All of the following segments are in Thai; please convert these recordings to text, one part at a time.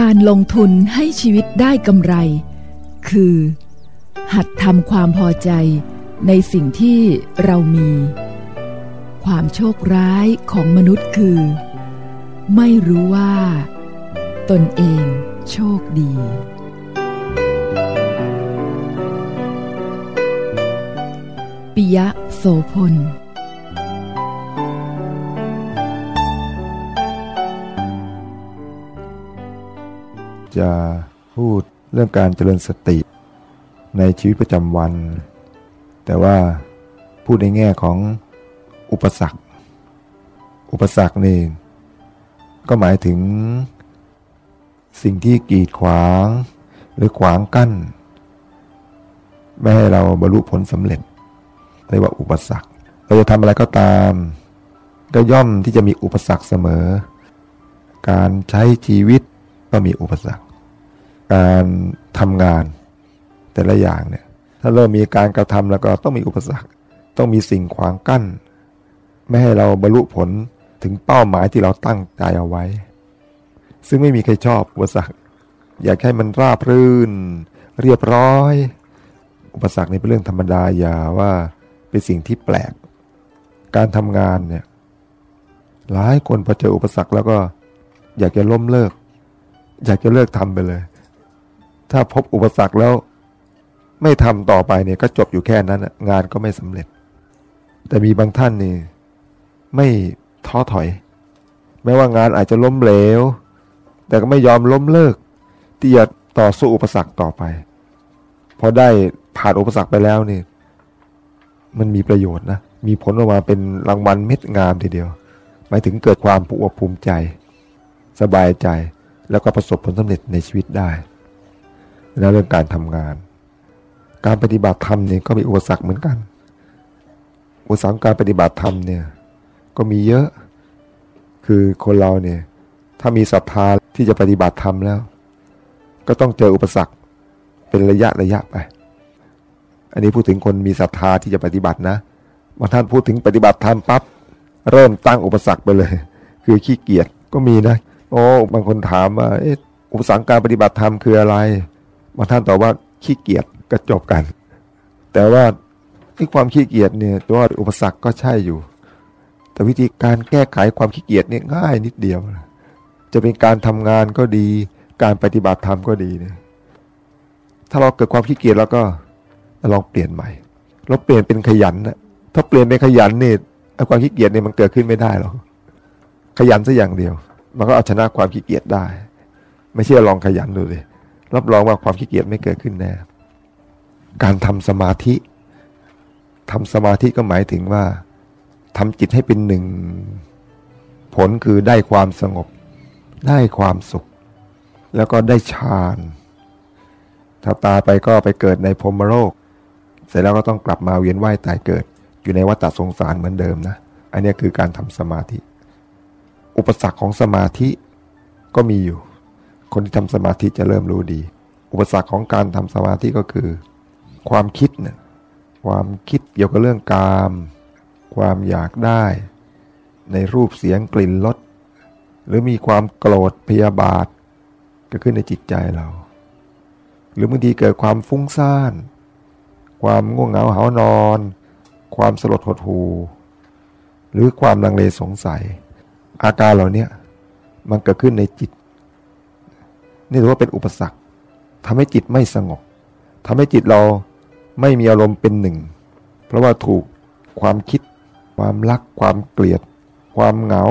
การลงทุนให้ชีวิตได้กำไร คือ หัดทำความพอใจในสิ่งที่เรามี ความโชคร้ายของมนุษย์คือ ไม่รู้ว่า ตนเองโชคดี ปิยะโสพล จะพูดเรื่องการเจริญสติในชีวิตประจำวัน แต่ว่าพูดในแง่ของอุปสรรค อุปสรรคนี่ก็หมายถึง สิ่งที่กีดขวาง หรือขวางกั้น ไม่ให้เราบรรลุผลสำเร็จเรียกว่าอุปสรรค เราจะทำอะไรก็ตาม ก็ย่อมที่จะมีอุปสรรคเสมอ การใช้ชีวิต ก็มีอุปสรรค การทำงานแต่ละอย่างเนี่ยถ้าเริ่มมีการกระทำแล้วก็ต้องมีอุปสรรค ต้องมีสิ่งขวางกั้น ไม่ให้เราบรรลุผลถึงเป้าหมายที่เราตั้งใจเอาไว้ ซึ่งไม่มีใครชอบอุปสรรค อยากให้มันราบรื่น เรียบร้อย อุปสรรคนี่เป็นเรื่องธรรมดาอย่าว่าเป็นสิ่งที่แปลก การทำงานเนี่ยหลายคนพอเจออุปสรรคแล้วก็อยากจะล้มเลิก อยากจะเลิกทำไปเลย ถ้าพบอุปสรรคแล้วไม่ทำต่อไปเนี่ยก็จบอยู่แค่นั้นงานก็ไม่สำเร็จ แต่มีบางท่านนี่ไม่ท้อถอย แม้ว่างานอาจจะล้มเหลว แต่ก็ไม่ยอมล้มเลิกที่จะต่อสู้อุปสรรคต่อไปพอได้ผ่านอุปสรรคไปแล้วนี่มันมีประโยชน์นะ มีผลออกมาเป็นรางวัลเม็ดงามทีเดียว หมายถึงเกิดความภูมิภูมิใจ สบายใจ แล้วก็ประสบผลสำเร็จในชีวิตได้ แล้วเรื่องการทำงาน การปฏิบัติธรรมเนี่ยก็มีอุปสรรคเหมือนกัน อุปสรรคการปฏิบัติธรรมเนี่ยก็มีเยอะ คือคนเราเนี่ยถ้ามีศรัทธาที่จะปฏิบัติธรรมแล้ว ก็ต้องเจออุปสรรคเป็นระยะระยะไป อันนี้พูดถึงคนมีศรัทธาที่จะปฏิบัตินะบางท่านพูดถึงปฏิบัติธรรมปั๊บเริ่มตั้งอุปสรรคไปเลย คือขี้เกียจก็มีนะ โอ้บางคนถามว่าเอ๊ะอุปสรรคการปฏิบัติธรรมคืออะไรบางท่านตอบว่าขี้เกียจก็จบกัน แต่ว่าที่ความขี้เกียจเนี่ยตัวอุปสรรคก็ใช่อยู่ แต่วิธีการแก้ไขความขี้เกียจเนี่ยง่ายนิดเดียว จะเป็นการทำงานก็ดี การปฏิบัติธรรมก็ดีเนี่ยถ้าเราเกิดความขี้เกียจแล้วก็ลองเปลี่ยนใหม่เราเปลี่ยนเป็นขยันนะถ้าเปลี่ยนเป็นขยันเนี่ยความขี้เกียจเนี่ยมันเกิดขึ้นไม่ได้หรอกขยันสัอย่างเดียว มันก็เอาชนะความขี้เกียจได้ ไม่เชื่อลองขยันดูเลย รับรองว่าความขี้เกียจไม่เกิดขึ้นแน่ การทำสมาธิทำสมาธิก็หมายถึงว่าทำจิตให้เป็นหนึ่ง ผลคือได้ความสงบ ได้ความสุข แล้วก็ได้ฌานถ้าตายไปก็ไปเกิดในพรมโลก เสร็จแล้วก็ต้องกลับมาเวียนว่ายตายเกิด อยู่ในวัฏสงสารเหมือนเดิมนะ อันนี้คือการทำสมาธิ อุปสรรคของสมาธิก็มีอยู่ คนที่ทำสมาธิจะเริ่มรู้ดี อุปสรรคของการทำสมาธิก็คือ ความคิดเนี่ยความคิดเกี่ยวกับเรื่องกาม ความอยากได้ ในรูปเสียงกลิ่นรสหรือมีความโกรธพยาบาทเกิดขึ้นในจิตใจเรา หรือบางทีเกิดความฟุ้งซ่าน ความง่วงเหงาหานอน ความสลดหดหูหรือความลังเลสงสัย อาการเหล่านี้มันเกิดขึ้นในจิต นี่ถือว่าเป็นอุปสรรคทำให้จิตไม่สงบทำให้จิตเราไม่มีอารมณ์เป็นหนึ่ง เพราะว่าถูกความคิด ความรัก ความเกลียด ความเหงา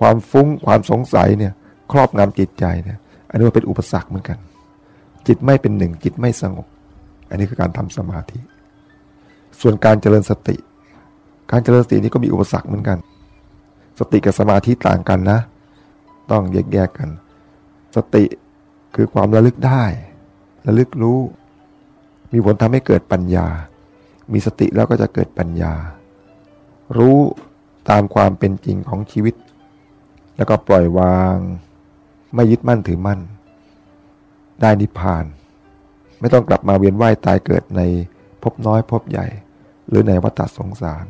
ความฟุ้ง ความสงสัยเนี่ยครอบงำจิตใจเนี่ยอันนี้เป็นอุปสรรคเหมือนกัน จิตไม่เป็นหนึ่ง จิตไม่สงบ อันนี้คือการทำสมาธิ ส่วนการเจริญสติ การเจริญสตินี้ก็มีอุปสรรคเหมือนกัน สติกับสมาธิต่างกันนะ ต้องแยกแยกกัน สติคือความระลึกได้ ระลึกรู้ มีผลทำให้เกิดปัญญา มีสติแล้วก็จะเกิดปัญญา รู้ตามความเป็นจริงของชีวิต แล้วก็ปล่อยวาง ไม่ยึดมั่นถือมั่น ได้นิพพาน ไม่ต้องกลับมาเวียนว่ายตายเกิดในภพน้อยภพใหญ่ หรือในวัฏสงสาร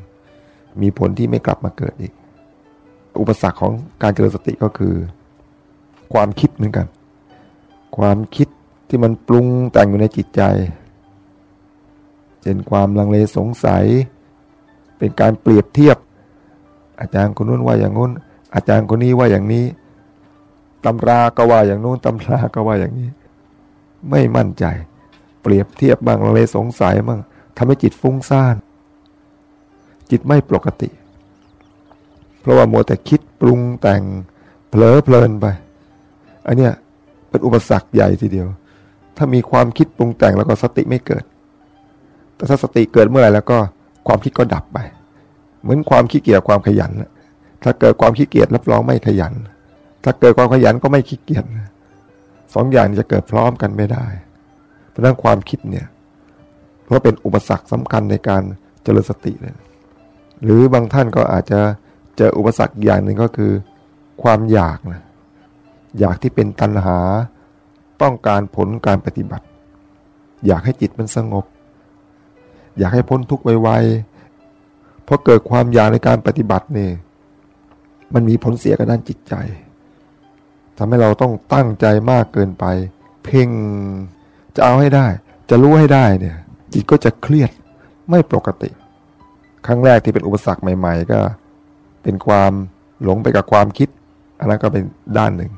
มีผลที่ไม่กลับมาเกิดอีก อุปสรรคของการเจริญสติก็คือ ความคิดเหมือนกัน ความคิดที่มันปรุงแต่งอยู่ในจิตใจเช่นความลังเลสงสัย เป็นการเปรียบเทียบ อาจารย์คนนู้นว่าอย่างนู้น อาจารย์คนนี้ว่าอย่างนี้ตำราก็ว่าอย่างนู้นตำราก็ว่าอย่างนี้ ไม่มั่นใจ เปรียบเทียบบ้างลังเลสงสัยบ้างทำให้จิตฟุ้งซ่าน จิตไม่ปกติ ราะว่ามัวแต่คิดปรุงแต่งเผลอเพลินไปอันเนี้ยเป็นอุปสรรคใหญ่ทีเดียว ถ้ามีความคิดปรุงแต่งแล้วก็สติไม่เกิด แต่ถ้าสติเกิดเมื่อไหร่แล้วก็ความคิดก็ดับไป เหมือนความขี้เกียจความขยัน ถ้าเกิดความขี้เกียจรับรองไม่ขยัน ถ้าเกิดความขยันก็ไม่ขี้เกียจสองอย่างจะเกิดพร้อมกันไม่ได้ เพราะนั้นความคิดเนี่ยเพราะเป็นอุปสรรคสำคัญในการเจริญสติเลย หรือบางท่านก็อาจจะ เจออุปสรรคอย่างหนึ่งก็คือ ความอยากนะอยากที่เป็นตัณหา ต้องการผลการปฏิบัติ อยากให้จิตมันสงบ อยากให้พ้นทุกข์ไวๆเพราะเกิดความอยากในการปฏิบัติเนี่ยมันมีผลเสียกับด้านจิตใจทำให้เราต้องตั้งใจมากเกินไป เพ่งจะเอาให้ได้ จะรู้ให้ได้เนี่ย จิตก็จะเครียดไม่ปกติ ครั้งแรกที่เป็นอุปสรรคใหม่ ๆ ก็ เป็นความหลงไปกับความคิด อันนั้นก็เป็นด้านหนึ่ง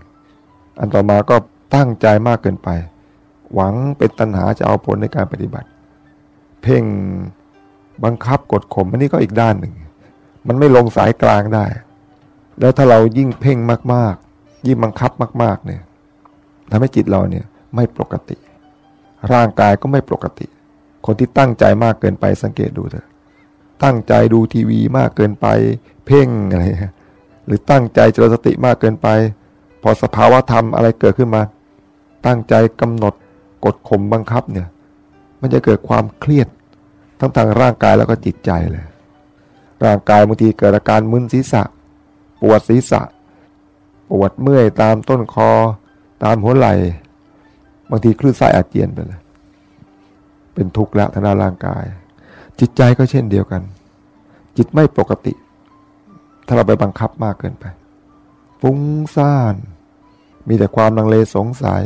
อันต่อมาก็ตั้งใจมากเกินไป หวังเป็นตัณหาจะเอาผลในการปฏิบัติ เพ่งบังคับกดข่มอันนี้ก็อีกด้านหนึ่ง มันไม่ลงสายกลางได้ แล้วถ้าเรายิ่งเพ่งมากๆ ยิ่งบังคับมาก ๆ เนี่ยทำให้จิตเราเนี่ยไม่ปกติ ร่างกายก็ไม่ปกติ คนที่ตั้งใจมากเกินไปสังเกตดูเถอะ ตั้งใจดูทีวีมากเกินไป เพ่งอะไรหรือตั้งใจเจริญสติมากเกินไป พอสภาวะธรรมอะไรเกิดขึ้นมา ตั้งใจกำหนดกดข่มบังคับเนี่ย มันจะเกิดความเครียด ทั้งทางร่างกายแล้วก็จิตใจเลย ร่างกายบางทีเกิดอาการมึนศีรษะ ปวดศีรษะ ปวดเมื่อยตามต้นคอ ตามหัวไหล่บางทีคลื่นไส้อาเจียนไปเลยเป็นทุกข์แล้วทางด้านร่างกาย จิตใจก็เช่นเดียวกัน จิตไม่ปกติ ถ้าเราไปบังคับมากเกินไปฟุ้งซ่าน มีแต่ความลังเลสงสัย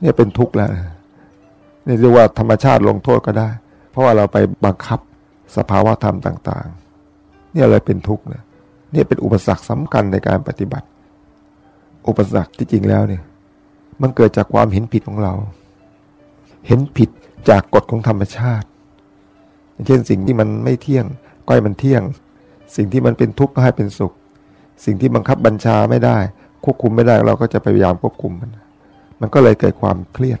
เนี่ยเป็นทุกข์แล้วนี่เรียกว่าธรรมชาติลงโทษก็ได้ เพราะว่าเราไปบังคับสภาวะธรรมต่าง ๆ เนี่ยเลยเป็นทุกข์เนี่ยนี่เป็นอุปสรรคสำคัญในการปฏิบัติ อุปสรรคที่จริงแล้วเนี่ย มันเกิดจากความเห็นผิดของเรา เห็นผิดจากกฎของธรรมชาติ เช่นสิ่งที่มันไม่เที่ยงก็ให้มันเที่ยง สิ่งที่มันเป็นทุกข์ก็ให้เป็นสุข สิ่งที่บังคับบัญชาไม่ได้ ควบคุมไม่ได้เราก็จะพยายามควบคุมมัน มันก็เลยเกิดความเครียด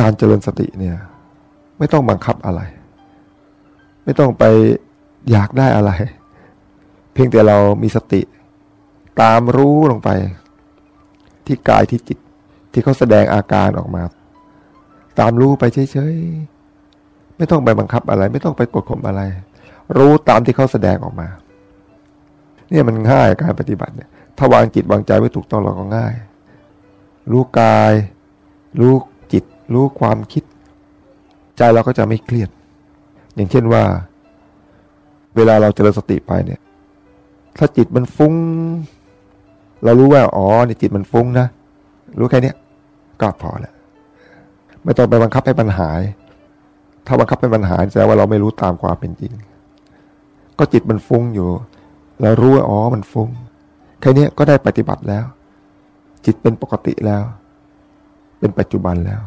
การเจริญสติเนี่ยไม่ต้องบังคับอะไร ไม่ต้องไปอยากได้อะไร เพียงแต่เรามีสติ ตามรู้ลงไป ที่กายที่จิตที่เขาแสดงอาการออกมา ตามรู้ไปเฉยๆ ไม่ต้องไปบังคับอะไร ไม่ต้องไปกดข่มอะไร รู้ตามที่เขาแสดงออกมา เนี่ยมันง่ายการปฏิบัติเนี่ยถ้าวางจิตวางใจไว้ถูกต้องเราก็ง่าย รู้กาย รู้จิต รู้ความคิด ใจเราก็จะไม่เครียด อย่างเช่นว่า เวลาเราเจริญสติไปเนี่ย ถ้าจิตมันฟุ้ง เรารู้ว่าอ๋อนี่จิตมันฟุ้งนะ รู้แค่นี้ก็พอแล้วไม่ต้องไปบังคับให้ปัญหา ถ้าบังคับให้ปัญหาแสดงว่าเราไม่รู้ตามความเป็นจริง ก็จิตมันฟุ้งอยู่เรารู้ว่าอ๋อมันฟุ้งแค่นี้ก็ได้ปฏิบัติแล้ว จิตเป็นปกติแล้ว เป็นปัจจุบันแล้ว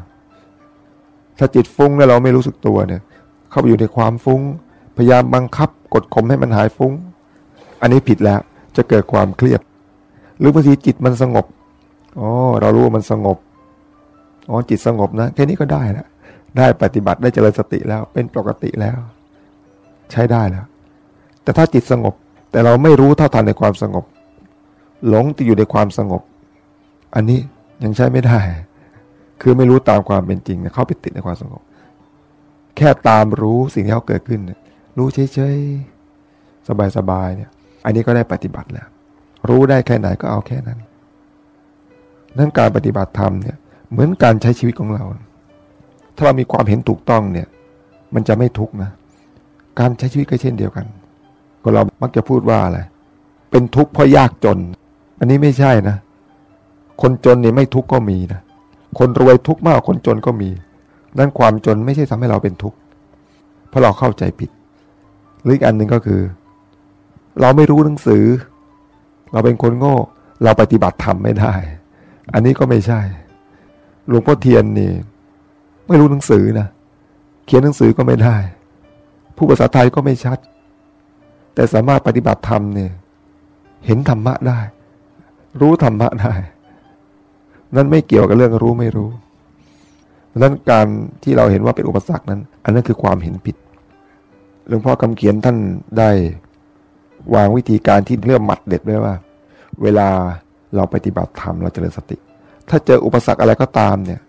ถ้าจิตฟุ้งแล้วเราไม่รู้สึกตัวเนี่ย เข้าไปอยู่ในความฟุ้ง พยายามบังคับกดข่มให้มันหายฟุ้ง อันนี้ผิดแล้วจะเกิดความเครียด หรือบางทีจิตมันสงบอ๋อเรารู้ว่ามันสงบอ๋อจิตสงบนะแค่นี้ก็ได้แล้ว ได้ปฏิบัติได้เจริญสติแล้ว เป็นปกติแล้ว ใช้ได้แล้ว แต่ถ้าจิตสงบ แต่เราไม่รู้เท่าทันในความสงบ หลงติดอยู่ในความสงบ อันนี้ยังใช้ไม่ได้ คือไม่รู้ตามความเป็นจริงเข้าไปติดในความสงบ แค่ตามรู้สิ่งที่เขาเกิดขึ้น รู้เฉยๆสบายๆเนี่ย อันนี้ก็ได้ปฏิบัติแล้ว รู้ได้แค่ไหนก็เอาแค่นั้นนั่นการปฏิบัติธรรมเนี่ยเหมือนการใช้ชีวิตของเรา ถ้าเรามีความเห็นถูกต้องเนี่ย มันจะไม่ทุกข์นะ การใช้ชีวิตก็เช่นเดียวกันคนเรามักจะพูดว่าอะไร เป็นทุกข์เพราะยากจน อันนี้ไม่ใช่นะ คนจนนี่ไม่ทุกข์ก็มีนะ คนรวยทุกข์มากคนจนก็มี นั่นความจนไม่ใช่ทำให้เราเป็นทุกข์ เพราะเราเข้าใจผิด หรืออีกอันหนึ่งก็คือ เราไม่รู้หนังสือ เราเป็นคนโง่ เราปฏิบัติธรรมไม่ได้ อันนี้ก็ไม่ใช่ หลวงพ่อเทียนนี่ ไม่รู้หนังสือนะเขียนหนังสือก็ไม่ได้ ผู้ภาษาไทยก็ไม่ชัด แต่สามารถปฏิบัติธรรมเนี่ยเห็นธรรมะได้ รู้ธรรมะได้ นั่นไม่เกี่ยวกับเรื่องรู้ไม่รู้ดังนั้นการที่เราเห็นว่าเป็นอุปสรรคนั้น อันนั้นคือความเห็นผิดหลวงพ่อคำเขียนท่านได้วางวิธีการที่เรื่องหมัดเด็ดไว้ว่า เวลาเราปฏิบัติธรรมเราจเจริญสติ ถ้าเจออุปสรรคอะไรก็ตามเนี่ย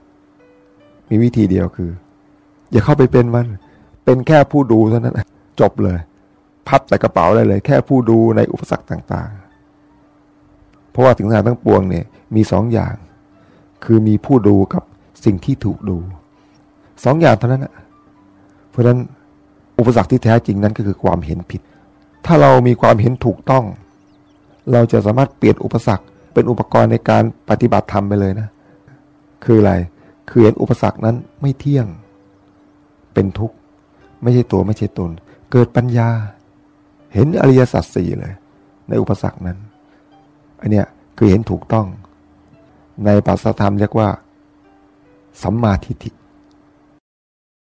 มีวิธีเดียวคือ อย่าเข้าไปเป็นมัน เป็นแค่ผู้ดูเท่านั้นจบเลย พับใส่กระเป๋าได้เลย แค่ผู้ดูในอุปสรรคต่าง ๆ เพราะว่าถึงทางทั้งปวงเนี่ยมีสองอย่าง คือมีผู้ดูกับสิ่งที่ถูกดูสองอย่างเท่านั้นนะเพราะฉะนั้นอุปสรรคที่แท้จริงนั้นก็คือความเห็นผิด ถ้าเรามีความเห็นถูกต้อง เราจะสามารถเปลี่ยนอุปสรรคเป็นอุปกรณ์ในการปฏิบัติธรรมไปเลยนะ คืออะไร คือเห็นอุปสรรคนั้นไม่เที่ยง เป็นทุกข์ ไม่ใช่ตัวไม่ใช่ตน เกิดปัญญา เห็นอริยสัจสี่เลย ในอุปสรรคนั้นอันเนี้ยคือเห็นถูกต้อง ในปัสธรรมเรียกว่าสัมมาทิฏฐิ